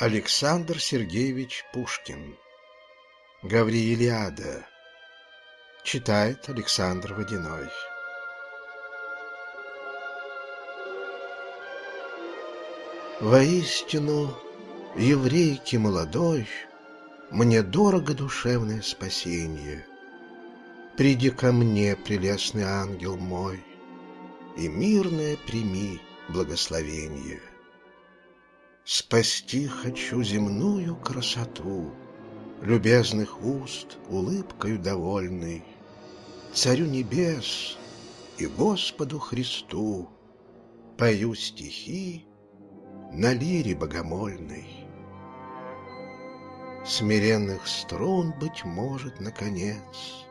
Александр Сергеевич Пушкин Гавриилиада Читает Александр Водяной Воистину, еврейки молодой, Мне дорого душевное спасение. Приди ко мне, прелестный ангел мой, И мирное прими благословение. Спасти хочу земную красоту, Любезных уст улыбкою довольный, Царю небес и Господу Христу Пою стихи на лире богомольной. Смиренных струн, быть может, наконец,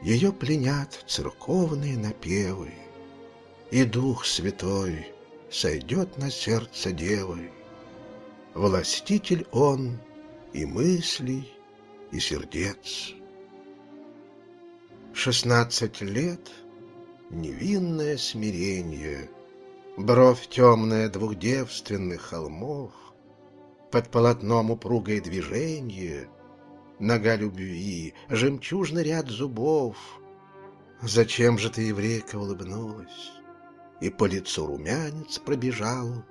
Ее пленят церковные напевы, И Дух Святой сойдет на сердце девы, Властитель он и мыслей, и сердец. Шестнадцать лет — невинное смирение, Бровь темная двух девственных холмов, Под полотном упругое движение, Нога любви, жемчужный ряд зубов. Зачем же ты, еврейка, улыбнулась, И по лицу румянец пробежал,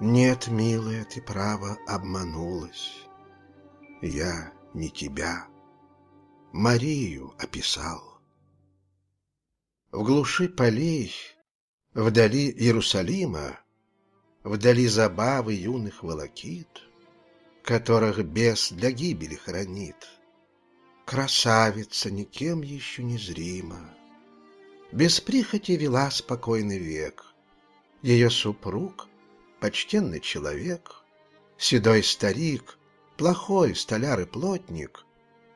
нет, милая, ты право обманулась. Я не тебя, Марию описал. В глуши полей, вдали Иерусалима, Вдали забавы юных волокит, Которых бес для гибели хранит, Красавица никем еще не зрима. Без прихоти вела спокойный век. Ее супруг почтенный человек, седой старик, плохой столяр и плотник,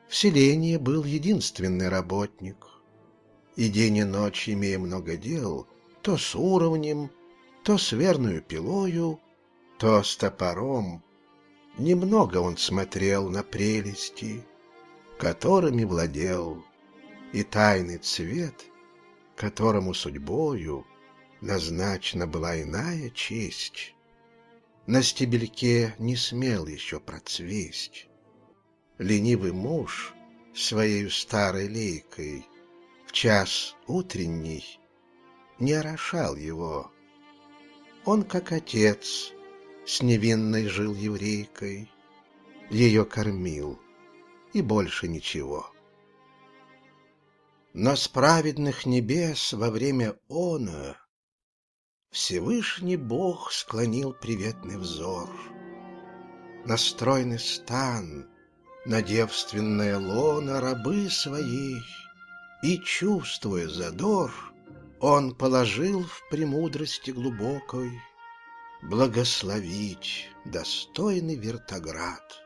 в селении был единственный работник. И день и ночь, имея много дел, то с уровнем, то с верную пилою, то с топором, немного он смотрел на прелести, которыми владел, и тайный цвет, которому судьбою назначена была иная честь. На стебельке не смел еще процвесть. Ленивый муж своей старой лейкой В час утренний не орошал его. Он, как отец, с невинной жил еврейкой, Ее кормил, и больше ничего. Но с праведных небес во время она Всевышний Бог склонил приветный взор. На стройный стан, на девственное лоно рабы своей, И, чувствуя задор, он положил в премудрости глубокой Благословить достойный вертоград.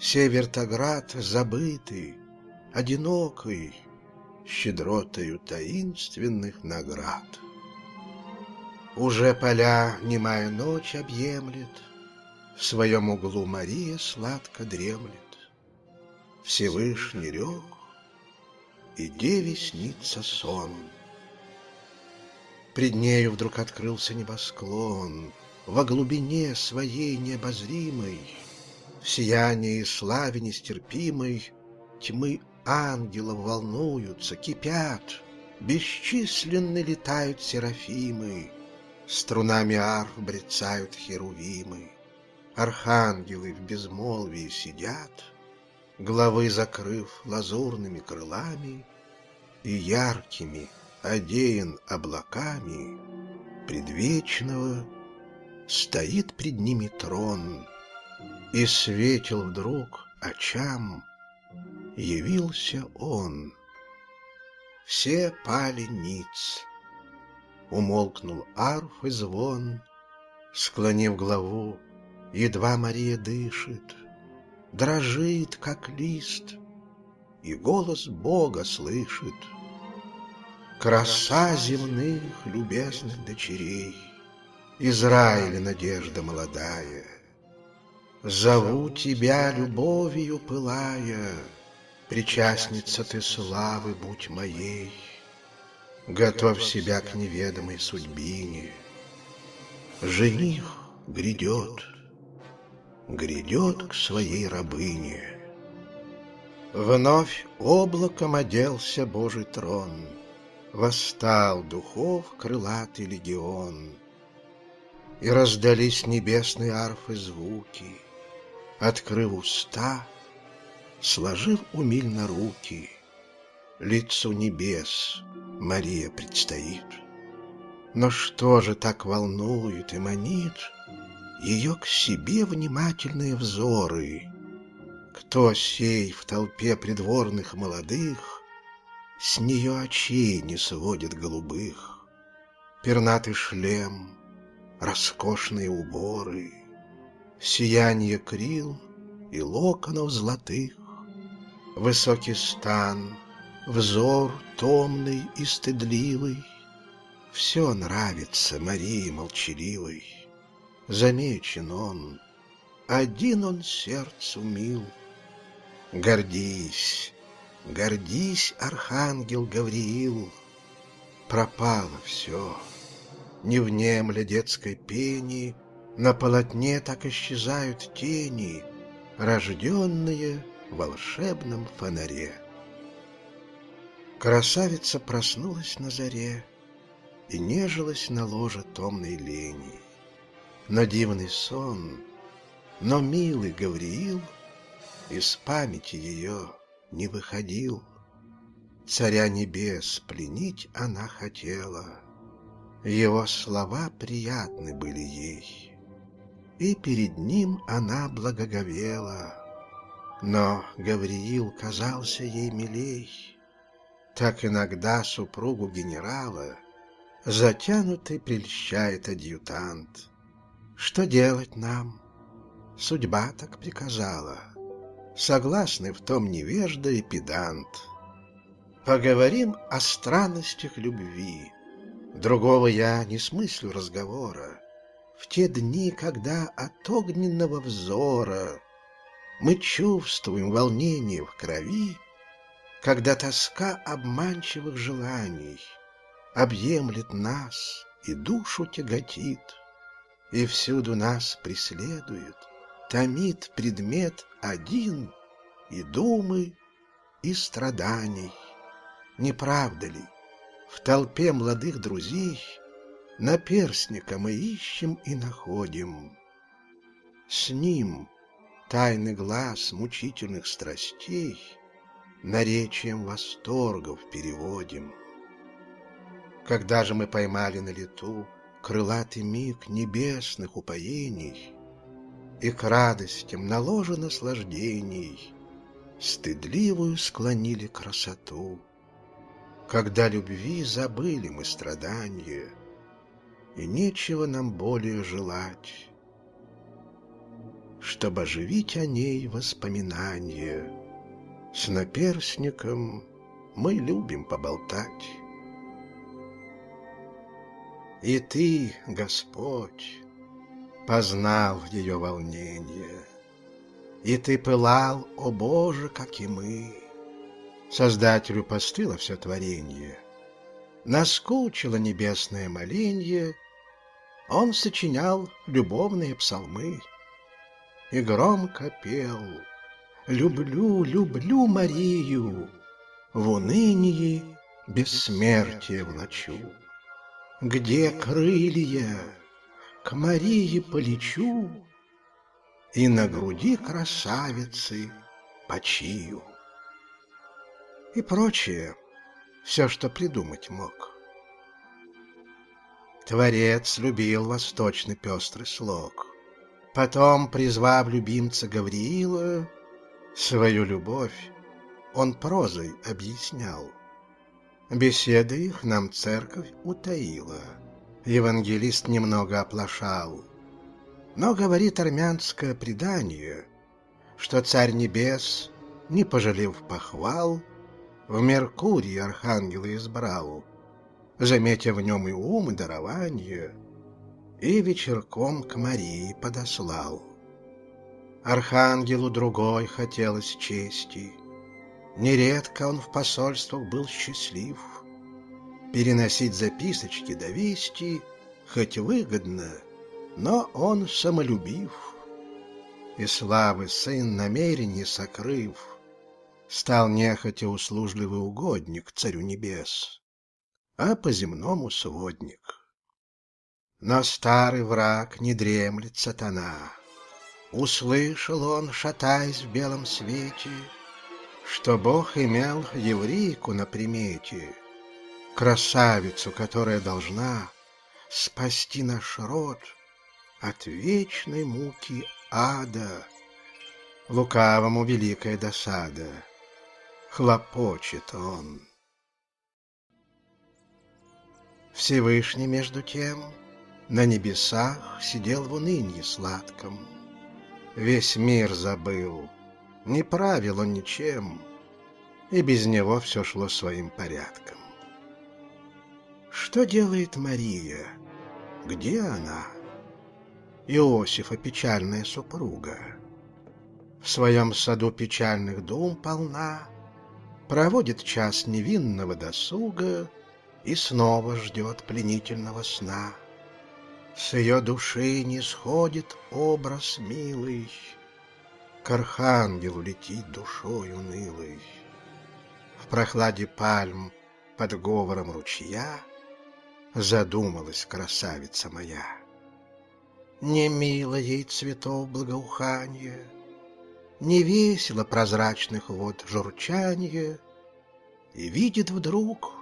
Се вертоград забытый, одинокий, Щедротою таинственных наград. Уже поля немая ночь объемлет, В своем углу Мария сладко дремлет. Всевышний рек, и деве снится сон. Пред нею вдруг открылся небосклон, Во глубине своей необозримой, В сиянии славе нестерпимой Тьмы ангелов волнуются, кипят, Бесчисленны летают серафимы, Струнами арф брецают херувимы, Архангелы в безмолвии сидят, Главы закрыв лазурными крылами, И яркими, одеян облаками, Предвечного стоит пред ними трон, И светил вдруг очам, явился он. Все пали ниц, Умолкнул арф и звон, Склонив главу, едва Мария дышит, Дрожит, как лист, и голос Бога слышит. Краса земных любезных дочерей, Израиля надежда молодая, Зову тебя любовью пылая, Причастница ты славы будь моей. Готовь себя к неведомой судьбине. Жених грядет, грядет к своей рабыне. Вновь облаком оделся Божий трон, Восстал духов крылатый легион, И раздались небесные арфы звуки, Открыв уста, сложив умильно руки, Лицу небес Мария предстоит. Но что же так волнует и манит Ее к себе внимательные взоры? Кто сей в толпе придворных молодых С нее очей не сводит голубых? Пернатый шлем, роскошные уборы, Сияние крил и локонов золотых, Высокий стан, взор томный и стыдливый, Все нравится Марии молчаливой. Замечен он, один он сердцу мил — Гордись, гордись, архангел Гавриил, Пропало все, не внемля детской пени, На полотне так исчезают тени, Рожденные в волшебном фонаре. Красавица проснулась на заре И нежилась на ложе томной лени. Но дивный сон, но милый Гавриил — из памяти ее не выходил. Царя небес пленить она хотела, Его слова приятны были ей, И перед ним она благоговела. Но Гавриил казался ей милей. Так иногда супругу генерала Затянутый прельщает адъютант. Что делать нам? Судьба так приказала согласны в том невежда и педант. Поговорим о странностях любви. Другого я не смыслю разговора. В те дни, когда от огненного взора Мы чувствуем волнение в крови, Когда тоска обманчивых желаний Объемлет нас и душу тяготит, И всюду нас преследует — томит предмет один и думы, и страданий. Не правда ли, в толпе молодых друзей Наперстника мы ищем и находим. С ним тайный глаз мучительных страстей Наречием восторгов переводим. Когда же мы поймали на лету Крылатый миг небесных упоений, и к радостям на ложе наслаждений Стыдливую склонили красоту. Когда любви забыли мы страдания, И нечего нам более желать, Чтобы оживить о ней воспоминания. С наперсником мы любим поболтать. И ты, Господь, познал ее волнение. И ты пылал, о Боже, как и мы. Создателю постыло все творение. Наскучило небесное моленье, Он сочинял любовные псалмы И громко пел «Люблю, люблю Марию, В унынии бессмертие влачу. Где крылья? к Марии полечу И на груди красавицы почию. И прочее, все, что придумать мог. Творец любил восточный пестрый слог. Потом, призвав любимца Гавриила, Свою любовь он прозой объяснял. Беседы их нам церковь утаила — евангелист немного оплошал. Но говорит армянское предание, что царь небес, не пожалев похвал, в Меркурий архангела избрал, заметя в нем и ум, и дарование, и вечерком к Марии подослал. Архангелу другой хотелось чести, нередко он в посольствах был счастлив — переносить записочки до вести, хоть выгодно, но он самолюбив. И славы сын намерение сокрыв, Стал нехотя услужливый угодник царю небес, А по-земному сводник. Но старый враг не дремлет сатана. Услышал он, шатаясь в белом свете, Что Бог имел еврейку на примете, Красавицу, которая должна Спасти наш род от вечной муки ада. Лукавому великая досада, хлопочет он. Всевышний, между тем, на небесах сидел в унынии сладком. Весь мир забыл, не правил он ничем, и без него все шло своим порядком. Что делает Мария? Где она? Иосифа печальная супруга. В своем саду печальных дум полна, Проводит час невинного досуга И снова ждет пленительного сна. С ее души не сходит образ милый, К архангелу летит душой унылой. В прохладе пальм под говором ручья Задумалась красавица моя. Не мило ей цветов благоуханье, Не весело прозрачных вод журчанье, И видит вдруг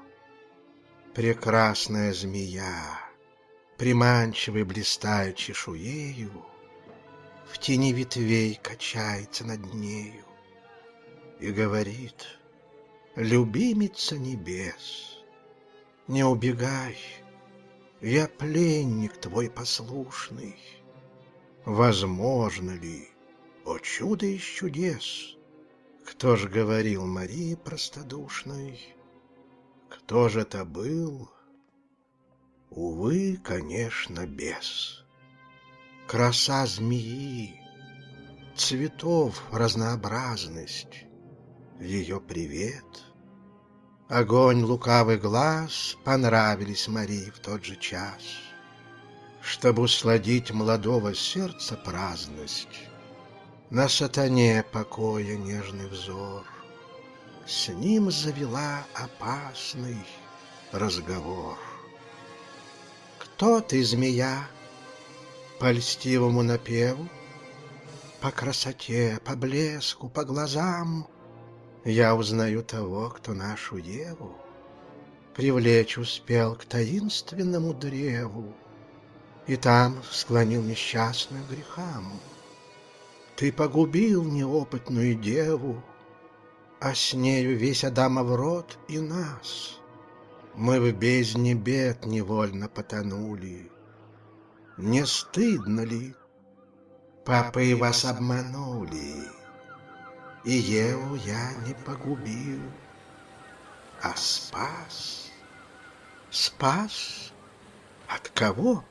прекрасная змея приманчивый блистая чешуею, В тени ветвей качается над нею И говорит, любимица небес, Не убегай, я пленник твой послушный. Возможно ли, о чудо из чудес, Кто ж говорил Марии простодушной, Кто же это был, Увы, конечно, бес. Краса змеи, цветов разнообразность, Ее привет. Огонь лукавый глаз Понравились Марии в тот же час. Чтобы усладить молодого сердца праздность, На сатане покоя нежный взор, С ним завела опасный разговор. Кто ты, змея? По льстивому напеву, По красоте, по блеску, по глазам Я узнаю того, кто нашу Еву Привлечь успел к таинственному древу И там склонил несчастную грехам. Ты погубил неопытную деву, А с нею весь Адамов род и нас — мы в бездне бед невольно потонули. Не стыдно ли? Папы вас обманули, И Еву я не погубил, а спас. Спас? От кого?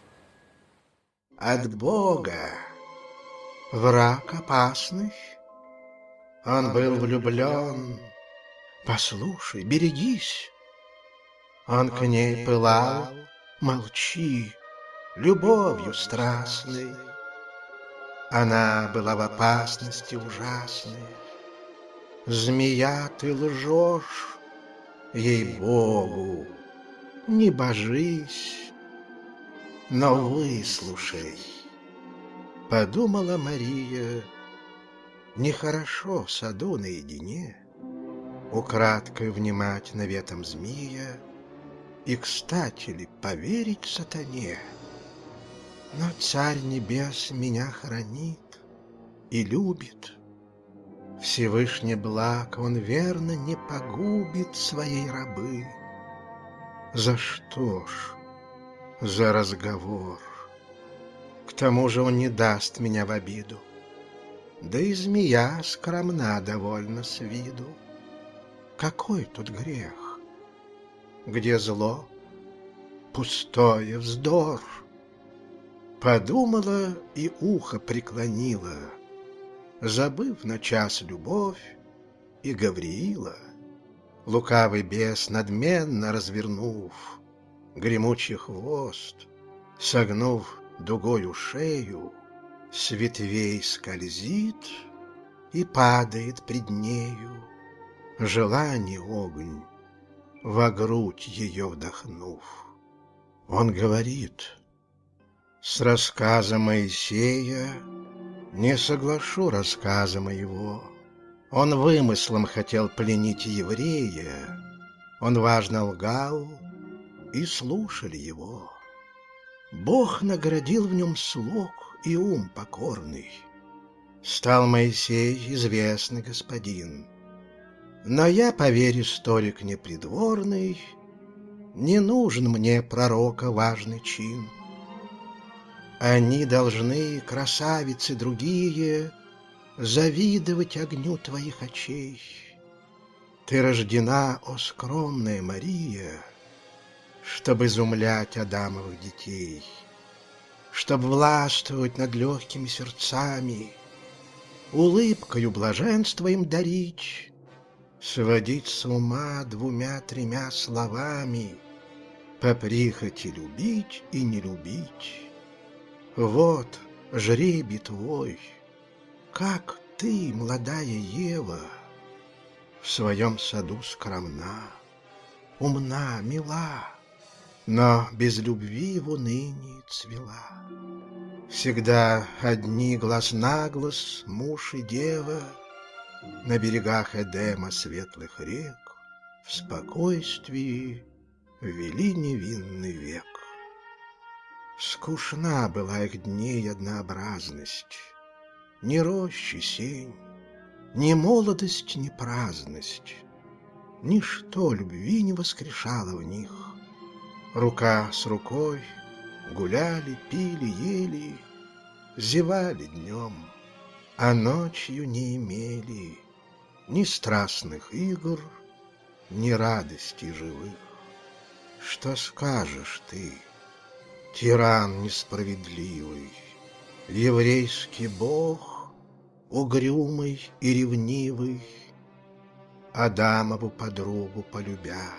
От Бога. Враг опасный. Он был влюблен. Послушай, берегись. Он к ней пылал, молчи, любовью страстной. Она была в опасности ужасной. Змея, ты лжешь, ей-богу, не божись, но выслушай. Подумала Мария, нехорошо в саду наедине, Украдкой внимать наветом змея, и кстати ли поверить сатане? Но Царь Небес меня хранит и любит. Всевышний благ он верно не погубит своей рабы. За что ж? За разговор. К тому же он не даст меня в обиду. Да и змея скромна довольно с виду. Какой тут грех? Где зло, пустое вздор. Подумала и ухо преклонила, Забыв на час любовь и Гавриила. Лукавый бес, надменно развернув Гремучий хвост, Согнув дугою шею, С ветвей скользит и падает пред нею, Желание огонь, во грудь ее вдохнув. Он говорит, с рассказа Моисея Не соглашу рассказа моего. Он вымыслом хотел пленить еврея, Он важно лгал, и слушали его. Бог наградил в нем слог и ум покорный. Стал Моисей известный господин. Но я, поверь, историк непридворный, Не нужен мне пророка важный чин. Они должны, красавицы другие, Завидовать огню твоих очей. Ты рождена, о скромная Мария, Чтоб изумлять Адамовых детей, Чтоб властвовать над легкими сердцами, Улыбкою блаженства им дарить, Сводить с ума двумя-тремя словами, По прихоти любить и не любить. Вот жребий твой, как ты, молодая Ева, В своем саду скромна, умна, мила, Но без любви в унынии цвела. Всегда одни глаз на глаз, муж и дева — на берегах Эдема светлых рек В спокойствии вели невинный век. Скучна была их дней однообразность, Ни рощи сень, ни молодость, ни праздность, Ничто любви не воскрешало в них. Рука с рукой гуляли, пили, ели, Зевали днем — а ночью не имели Ни страстных игр, ни радости живых. Что скажешь ты, тиран несправедливый, Еврейский бог, угрюмый и ревнивый, Адамову подругу полюбя,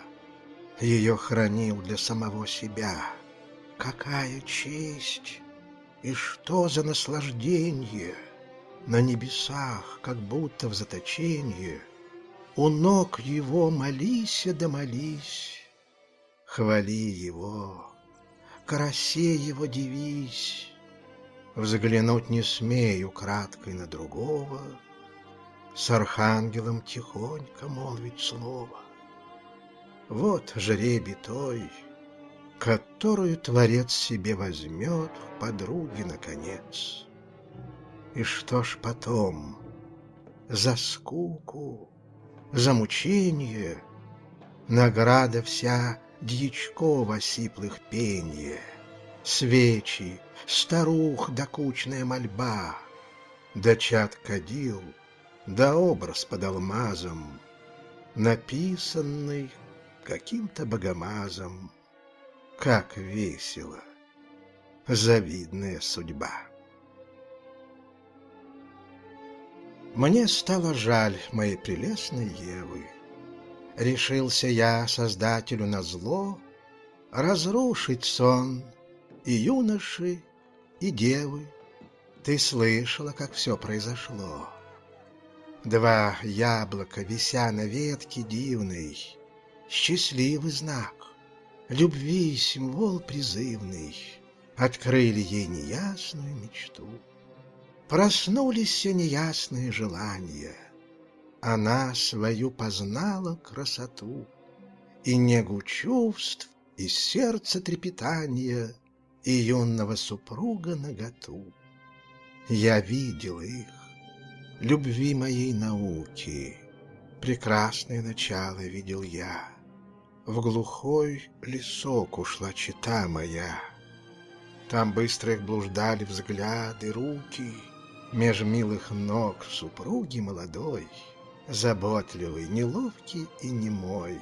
Ее хранил для самого себя. Какая честь и что за наслаждение — на небесах, как будто в заточении, У ног его молись да молись, Хвали его, красе его дивись, Взглянуть не смею краткой на другого, С архангелом тихонько молвить слово. Вот жребий той, Которую Творец себе возьмет В подруги наконец. И что ж потом? За скуку, за мучение Награда вся дьячков осиплых пенье, Свечи, старух докучная мольба, Да чат кадил, да образ под алмазом, Написанный каким-то богомазом. Как весело! Завидная судьба. Мне стало жаль моей прелестной Евы. Решился я создателю на зло Разрушить сон и юноши, и девы. Ты слышала, как все произошло. Два яблока, вися на ветке дивной, Счастливый знак, любви символ призывный, Открыли ей неясную мечту. Проснулись все неясные желания. Она свою познала красоту И негу чувств, и сердца трепетания, И юного супруга наготу. Я видел их, любви моей науки, Прекрасное начало видел я. В глухой лесок ушла чита моя. Там быстро их блуждали взгляды, руки — Меж милых ног супруги молодой, Заботливый, неловкий и немой.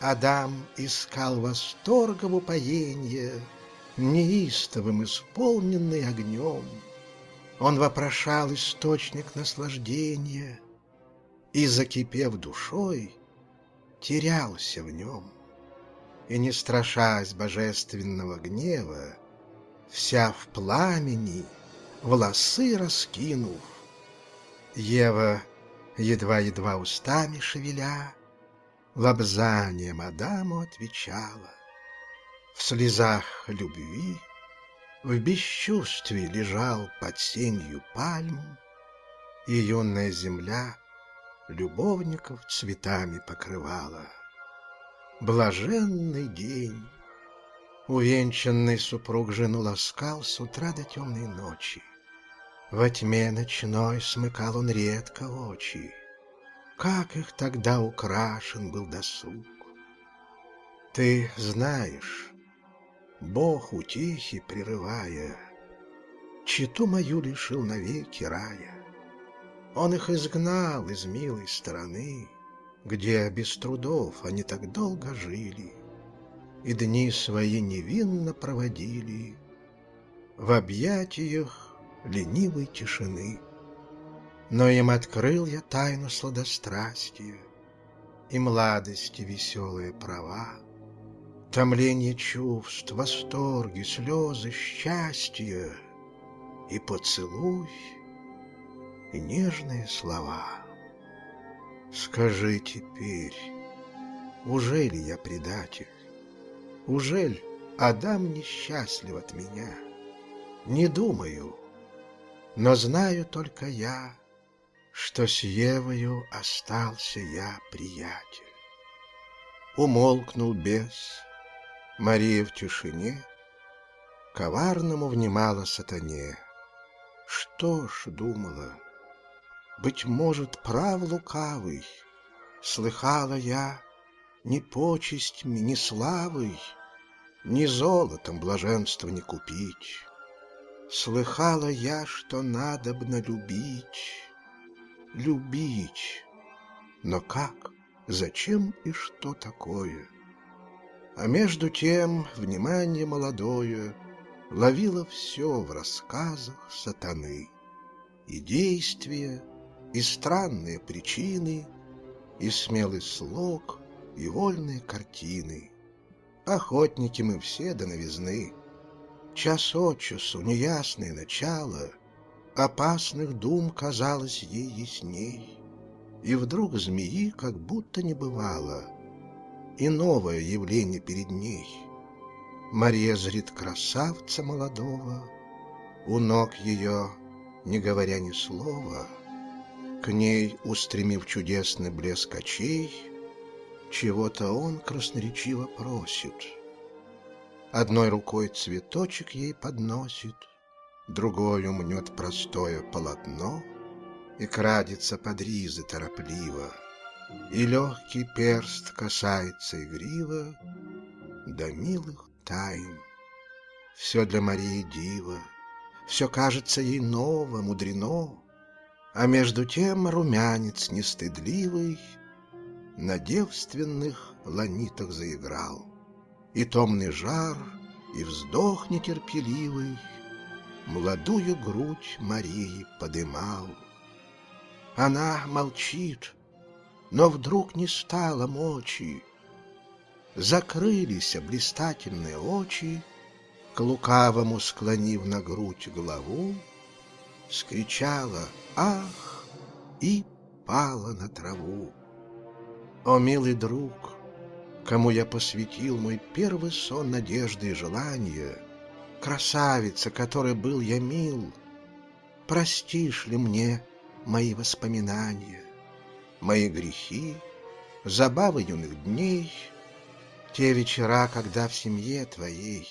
Адам искал восторга в упоенье, Неистовым исполненный огнем. Он вопрошал источник наслаждения И, закипев душой, терялся в нем. И, не страшась божественного гнева, Вся в пламени — волосы раскинув. Ева, едва-едва устами шевеля, Лобзанием Адаму отвечала. В слезах любви, в бесчувствии лежал под сенью пальм, И юная земля любовников цветами покрывала. Блаженный день! Увенчанный супруг жену ласкал с утра до темной ночи. Во тьме ночной смыкал он редко очи. Как их тогда украшен был досуг! Ты знаешь, Бог утихи прерывая, Читу мою лишил навеки рая. Он их изгнал из милой стороны, Где без трудов они так долго жили И дни свои невинно проводили В объятиях ленивой тишины. Но им открыл я тайну сладострастия И младости веселые права, Томление чувств, восторги, слезы, счастья И поцелуй, и нежные слова. Скажи теперь, уже ли я предатель? Ужель Адам несчастлив от меня? Не думаю, но знаю только я, Что с Евою остался я приятель. Умолкнул бес, Мария в тишине Коварному внимала сатане. Что ж, думала, быть может, прав лукавый, Слыхала я ни почестями, ни славой, Ни золотом блаженства не купить. Слыхала я, что надобно любить, Любить, но как, зачем и что такое? А между тем внимание молодое Ловило все в рассказах сатаны. И действия, и странные причины, И смелый слог, и вольные картины. Охотники мы все до новизны. Час от часу неясное начало Опасных дум казалось ей ясней. И вдруг змеи как будто не бывало — и новое явление перед ней. Мария зрит красавца молодого, у ног ее, не говоря ни слова, к ней, устремив чудесный блеск очей, чего-то он красноречиво просит. Одной рукой цветочек ей подносит, другой мнет простое полотно и крадется под ризы торопливо — и легкий перст касается игриво До милых тайн. Все для Марии диво, Все кажется ей ново, мудрено, А между тем румянец нестыдливый На девственных ланитах заиграл, И томный жар, и вздох нетерпеливый Молодую грудь Марии подымал. Она молчит, но вдруг не стало мочи. Закрылись блистательные очи, К лукавому склонив на грудь голову, Скричала «Ах!» и пала на траву. О, милый друг, кому я посвятил Мой первый сон надежды и желания, Красавица, которой был я мил, Простишь ли мне мои воспоминания? мои грехи, забавы юных дней, те вечера, когда в семье твоей,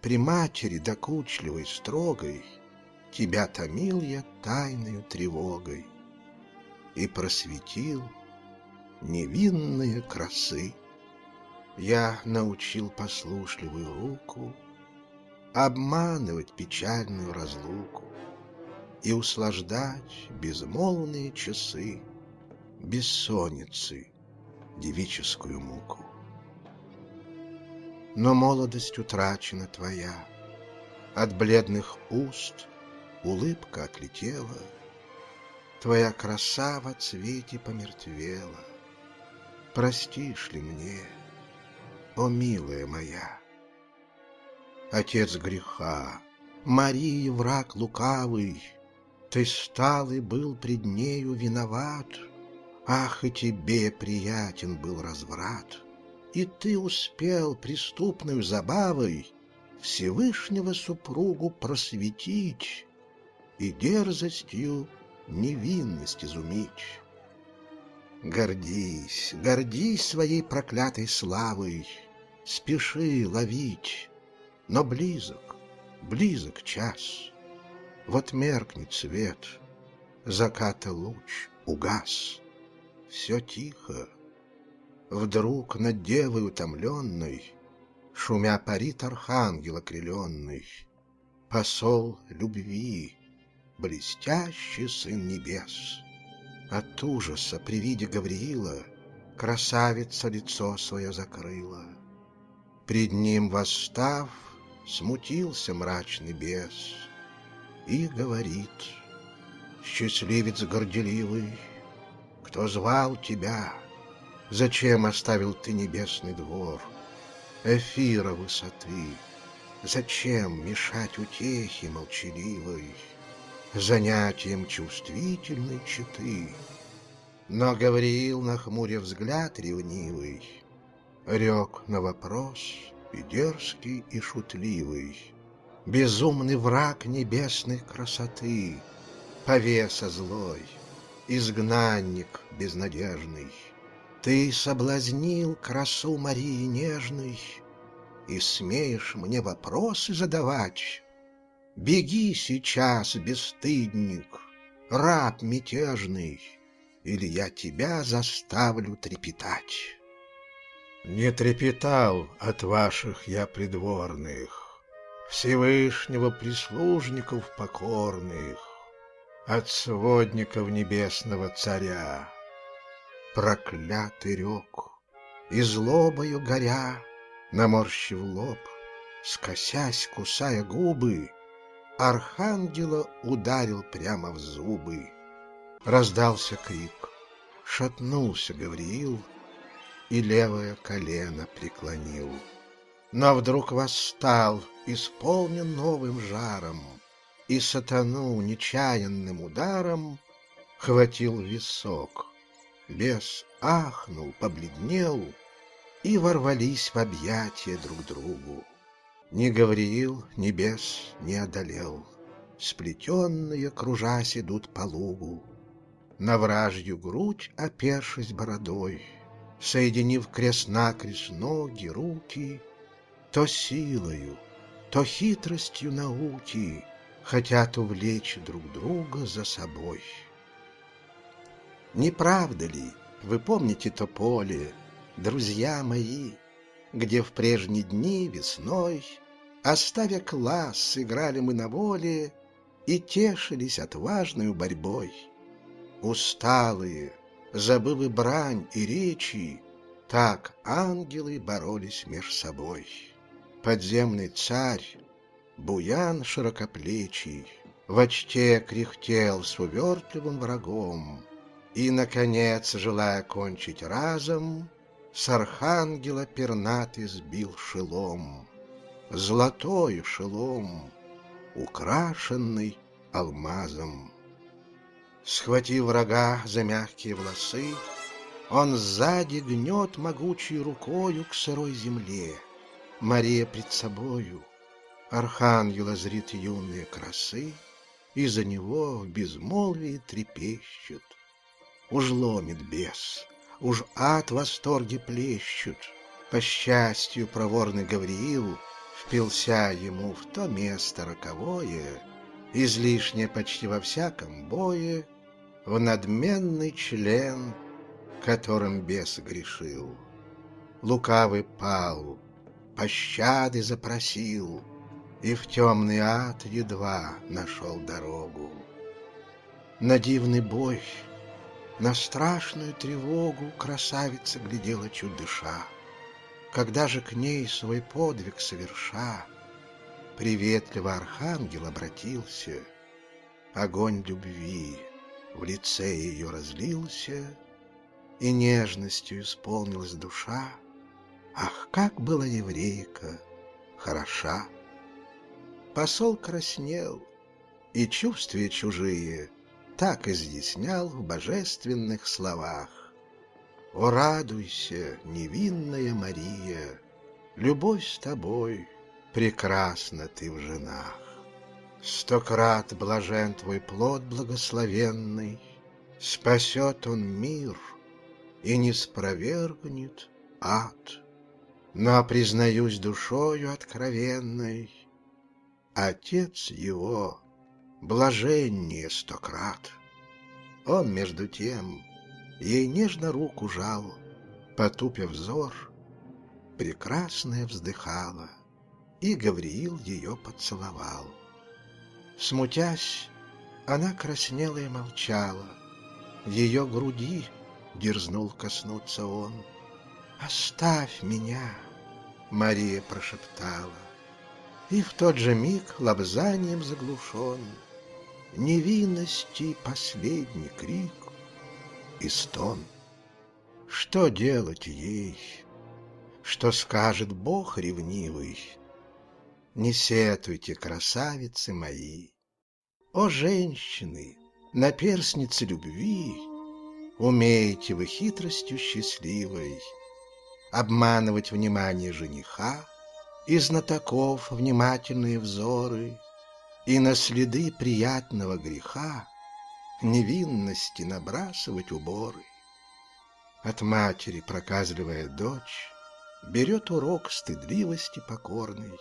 при матери докучливой, строгой, тебя томил я тайною тревогой и просветил невинные красы. Я научил послушливую руку обманывать печальную разлуку и услаждать безмолвные часы бессонницы, девическую муку. Но молодость утрачена твоя, От бледных уст улыбка отлетела, Твоя краса во цвете помертвела. Простишь ли мне, о милая моя? Отец греха, Марии враг лукавый, Ты стал и был пред нею виноват. Ах, и тебе приятен был разврат, И ты успел преступную забавой Всевышнего супругу просветить И дерзостью невинность изумить. Гордись, гордись своей проклятой славой, Спеши ловить, но близок, близок час. Вот меркнет свет, заката луч угас. Все тихо. Вдруг над девой утомленной, Шумя парит архангел окрыленный, Посол любви, блестящий сын небес. От ужаса при виде Гавриила Красавица лицо свое закрыла. Пред ним восстав, смутился мрачный бес И говорит, счастливец горделивый, Кто звал тебя, зачем оставил ты небесный двор, Эфира высоты, зачем мешать утехи молчаливой? Занятием чувствительной читы. Но Гавриил, нахмуря взгляд ревнивый, Рек на вопрос и дерзкий, и шутливый, Безумный враг небесной красоты, Повеса злой, изгнанник безнадежный, Ты соблазнил красу Марии нежной И смеешь мне вопросы задавать, Беги сейчас, бесстыдник, раб мятежный, Или я тебя заставлю трепетать. Не трепетал от ваших я придворных, Всевышнего прислужников покорных, От сводников небесного царя. Проклятый рек, и злобою горя, Наморщив лоб, скосясь, кусая губы, Архангела ударил прямо в зубы. Раздался крик. Шатнулся Гавриил и левое колено преклонил. Но вдруг восстал, исполнен новым жаром, И сатану нечаянным ударом Хватил висок. Бес ахнул, побледнел, И ворвались в объятия друг другу. Ни Гавриил небес не одолел, Сплетенные, кружась, идут по лугу. На вражью грудь, опершись бородой, Соединив крест-накрест ноги, руки, То силою, то хитростью науки Хотят увлечь друг друга за собой. Не правда ли, вы помните то поле, Друзья мои, где в прежние дни весной, Оставя класс, играли мы на воле И тешились отважной борьбой. Усталые, забыв брань и речи, Так ангелы боролись меж собой. Подземный царь, буян широкоплечий, В очте кряхтел с увертливым врагом, И, наконец, желая кончить разом, с архангела пернатый сбил шелом, Золотой шелом, украшенный алмазом. Схватив врага за мягкие волосы, Он сзади гнет могучей рукою К сырой земле. Мария пред собою, Архангела зрит юные красы, И за него в безмолвии трепещут. Уж ломит бес — уж ад восторге плещут. По счастью, проворный Гавриил впился ему в то место роковое, излишне почти во всяком бое, в надменный член, которым бес грешил. Лукавый пал, пощады запросил, и в темный ад едва нашел дорогу. На дивный бой на страшную тревогу красавица глядела чуть дыша. Когда же к ней свой подвиг соверша, Приветливо архангел обратился, Огонь любви в лице ее разлился, И нежностью исполнилась душа. Ах, как была еврейка хороша! посол краснел, и чувствия чужие так изъяснял в божественных словах. О, радуйся, невинная Мария, Любовь с тобой, прекрасна ты в женах. Сто крат блажен твой плод благословенный, Спасет он мир и не спровергнет ад. Но, признаюсь душою откровенной, Отец его блаженнее сто крат. Он, между тем, ей нежно руку жал, Потупив взор, прекрасная вздыхала, И Гавриил ее поцеловал. Смутясь, она краснела и молчала, Ее груди дерзнул коснуться он. «Оставь меня!» — Мария прошептала. И в тот же миг лобзанием заглушен Невинности последний крик и стон. Что делать ей? Что скажет Бог ревнивый? Не сетуйте, красавицы мои. О, женщины, наперсницы любви, Умеете вы хитростью счастливой Обманывать внимание жениха И знатоков внимательные взоры, И на следы приятного греха Невинности набрасывать уборы. От матери проказливая дочь Берет урок стыдливости покорной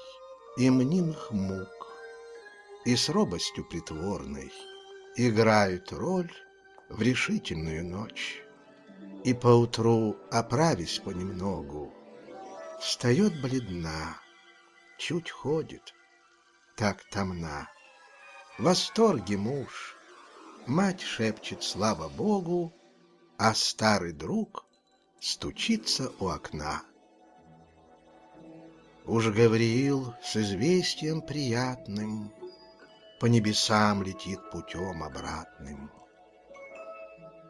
И мнимых мук, И с робостью притворной Играют роль в решительную ночь. И поутру, оправясь понемногу, Встает бледна, чуть ходит, так томна. Восторге муж, мать шепчет «Слава Богу!», А старый друг стучится у окна. Уж Гавриил с известием приятным По небесам летит путем обратным.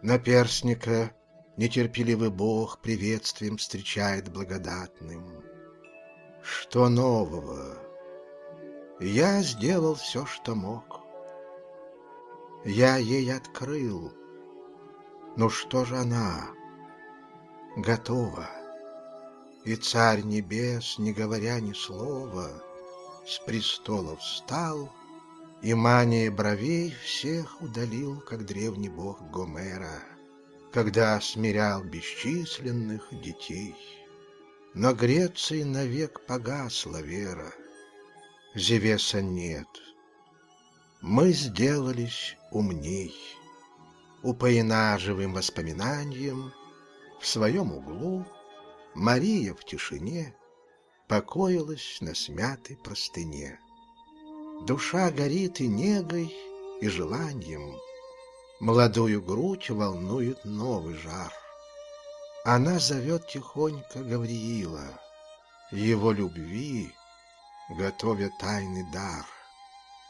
Наперсника нетерпеливый Бог Приветствием встречает благодатным. Что нового? Я сделал все, что мог. Я ей открыл. Ну что же она? Готова. И царь небес, не говоря ни слова, С престола встал И мания бровей всех удалил, Как древний бог Гомера, Когда смирял бесчисленных детей. Но Греции навек погасла вера, Зевеса нет. Мы сделались умней, Упоена живым воспоминанием, В своем углу Мария в тишине покоилась на смятой простыне. Душа горит и негой, и желанием, Молодую грудь волнует новый жар. Она зовет тихонько Гавриила, Его любви, готовя тайный дар.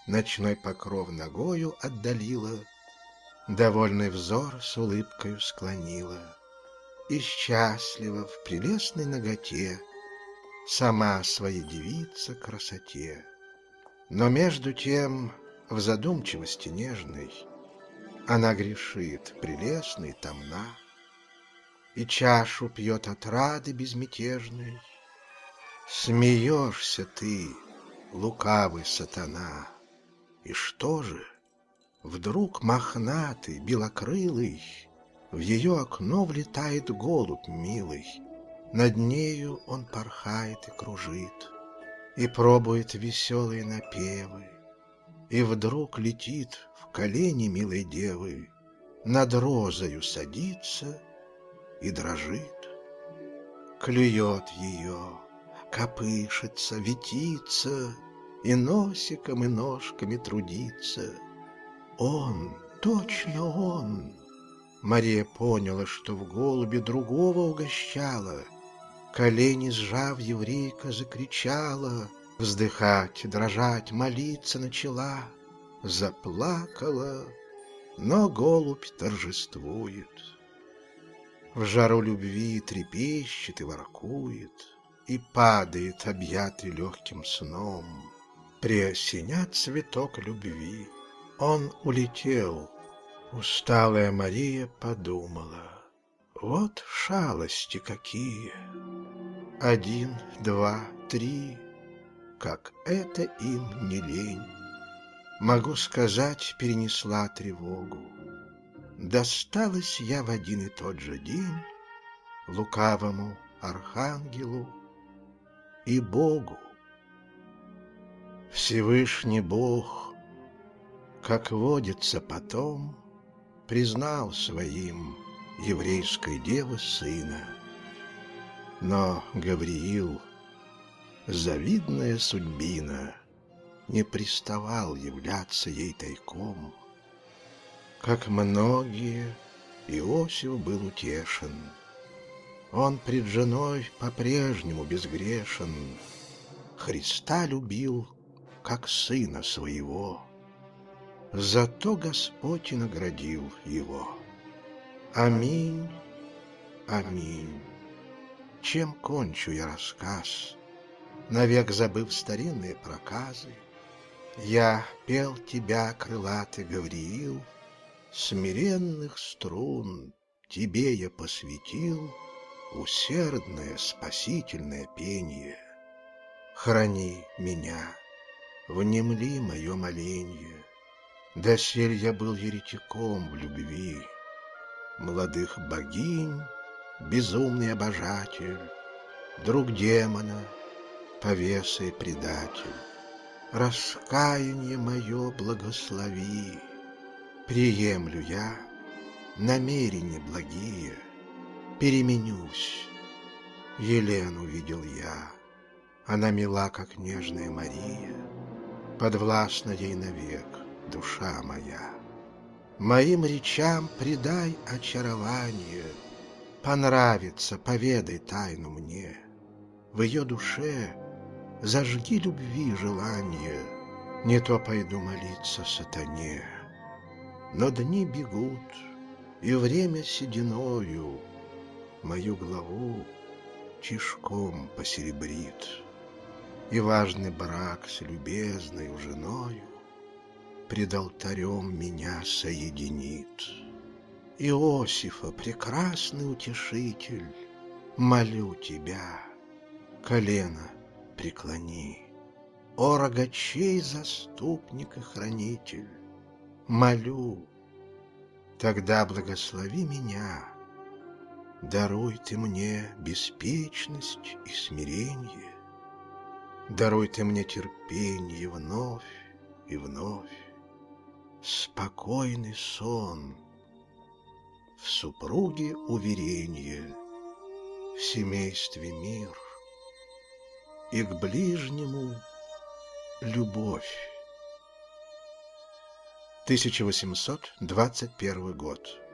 Ночной покров ногою отдалила, Довольный взор с улыбкою склонила и счастлива в прелестной ноготе, Сама своей девица красоте. Но между тем в задумчивости нежной Она грешит, прелестной томна, И чашу пьет от рады безмятежной. Смеешься ты, лукавый сатана, И что же? Вдруг мохнатый, белокрылый в ее окно влетает голубь милый, Над нею он порхает и кружит, И пробует веселые напевы, И вдруг летит в колени милой девы, Над розою садится и дрожит. Клюет ее, копышется, ветится, И носиком, и ножками трудится. Он, точно он! Мария поняла, что в голубе другого угощала. Колени сжав, еврейка закричала, Вздыхать, дрожать, молиться начала. Заплакала, но голубь торжествует. В жару любви трепещет и воркует, И падает, объятый легким сном. приосенят цветок любви. Он улетел. Усталая Мария подумала. Вот шалости какие. Один, два, три. Как это им не лень. Могу сказать, перенесла тревогу. Досталась я в один и тот же день Лукавому архангелу и Богу. Всевышний Бог, как водится потом, Признал своим еврейской девы сына. Но Гавриил, завидная судьбина, Не приставал являться ей тайком. Как многие, Иосиф был утешен. Он пред женой по-прежнему безгрешен, Христа любил как сына своего. Зато Господь и наградил его. Аминь, аминь. Чем кончу я рассказ, навек забыв старинные проказы? Я пел тебя, крылатый Гавриил, Смиренных струн тебе я посвятил Усердное спасительное пение. Храни меня внемли мое моленье. Досель я был еретиком в любви, Молодых богинь, безумный обожатель, Друг демона, повеса и предатель. Раскаяние мое благослови, Приемлю я намерения благие, Переменюсь. Елену видел я, она мила, как нежная Мария, Подвластна ей навек душа моя. Моим речам придай очарование, Понравится, поведай тайну мне. В ее душе зажги любви желание, Не то пойду молиться сатане. Но дни бегут, и время сединою Мою главу тишком посеребрит И важный брак с любезной женою Пред алтарем меня соединит. Иосифа, прекрасный утешитель, Молю тебя, колено преклони. О, рогачей заступник и хранитель, Молю, тогда благослови меня, Даруй ты мне беспечность и смирение, Даруй ты мне терпение вновь и вновь спокойный сон, в супруге уверение, в семействе мир и к ближнему любовь. 1821 год.